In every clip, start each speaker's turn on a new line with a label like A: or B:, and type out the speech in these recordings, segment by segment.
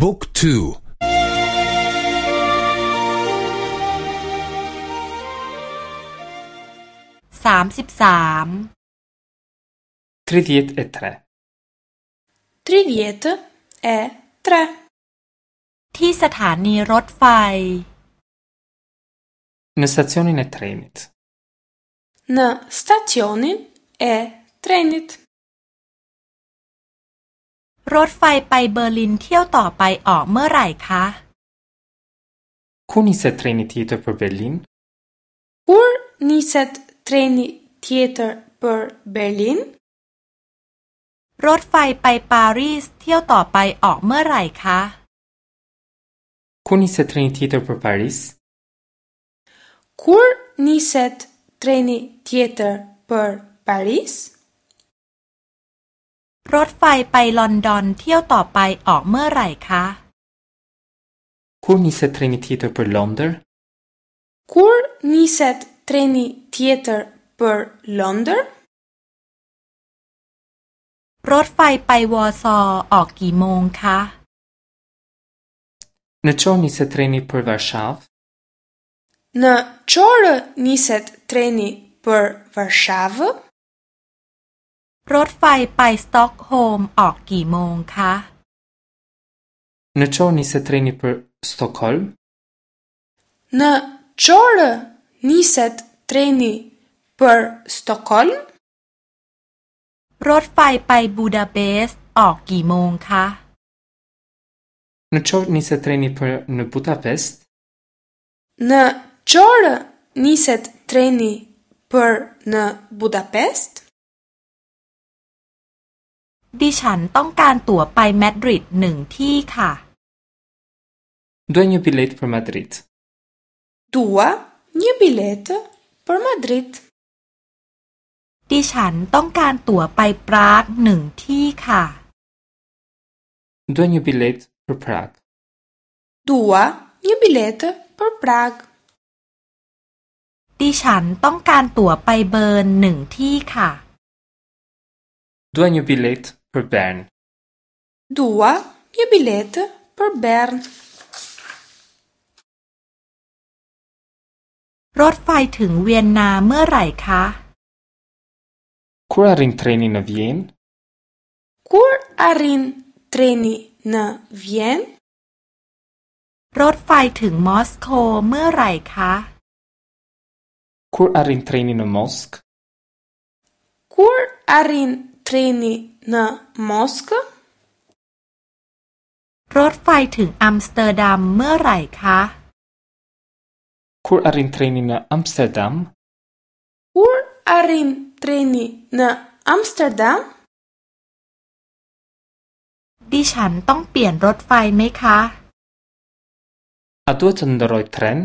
A: บุ๊กทูสามสิบสามทริเดียตเอทรทริเดียตเอทรที่สถานีรถไฟ Në stacionin e trenit. Në stacionin e trenit. รถไฟไปเบอร์ลินเที่ยวต่อไปออกเมื่อไหร่คะคุณนิสเทรนิเทีเตอร์เปอร์เบอร์ลินคุณนิสเทรนิเทีเตอร์เปอร์เบอร์ลิน รถไฟไปปารีสเที่ยวต่อไปออกเมื่อไหร่คะคุณนิสเทรนิทีเตอร์เปอร์ปารีสคุณนิสเทรนิทีเตอร์เปอร์ปารีสรถไฟไปลอนดอนเที่ยวต่อไปออกเมื่อไหร่คะ Kur niset treni tjetër për Londër? Kur niset treni tjetër për Londër? Rrotfaj paj wasa o ki mong ka? Në qor niset treni për Varshav? Në qor niset treni për Varshavë? รถไฟไปสต็อกโฮล์มออกกี่โมงคะ Në çorë nisi treni për Stockholm? Në çorë treni për Stockholm? pai treni për në Budapest? Në çorë treni për në Budapest? ดิฉันต้องการตั๋วไปมาดริดหนึ่งที่ค่ะ Dua një bilet për Madrid. Dua një bilet për Madrid. ดิฉันต้องการตั๋วไปปรากหนึ่งที่ค่ะ Dua një bilet për Prag. Dua një bilet për Prag. ดิฉันต้องการตั๋วไปเบอร์นหนึ่งที่ค่ะ Dua një bilet p e r Bern. Dua një biletë për Bern. รถไฟถึงเวียนนาเมื่อไหร่คะ Kur a r i n treni në v i e n Kur a r i n treni në v i e n รถไฟถึงมอสโกเมื่อไหร่คะ Kur a r i n treni në m o s k Kur a r i n трени на Моска รถไฟถึงอัมสเตอร์ดัมเมื่อไหร่คะ Kur arin treni në Amsterdam? Kur arin treni në Amsterdam? ดิฉันต้องเปลี่ยนรถไฟไหมคะ A duhet të ndëroj tren?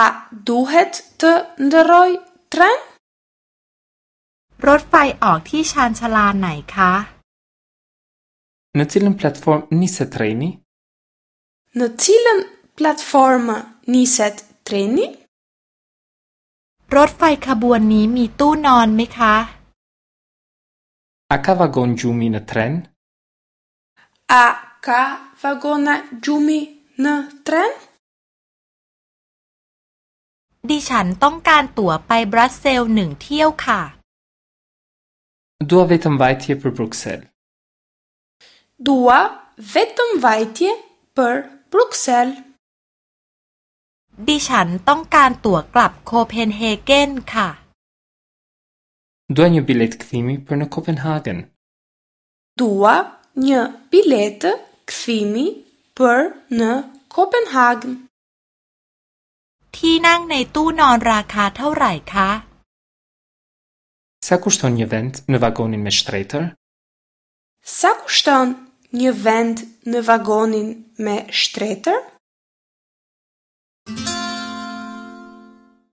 A: A duhet të ndëroj tren? รถไฟออกที่ชานชาลาไหนคะ Në cilën platformë niset treni? Në cilën platformë niset treni? รถไฟขบวนนี้มีตู้นอนไหมคะ A ka vagon gjumi në tren? A ka vagona gjumi në tren? ดิฉันต้องการตั๋วไปบรัสเซลหนึ่งเที่ยวค่ะดูว่าเวท ë m v a ที่เ për b บร x e เซลดูว่าเวท m v a j ที่เ ë r b r บร e l เซลดิฉันต้องการตั๋วกลับโคเปนเฮเกนค่ะดัวเนบิเลตคทีมีเพื่อนโคเปนเฮเกนดัวเนบิเลตคทีมีเพื่อนโคเปนเฮเกนที่นั่งในตู้นอนราคาเท่าไหร่คะ Sa kushton një vend në vagonin me shtretër? Sa kushton një vend në vagonin me shtretër?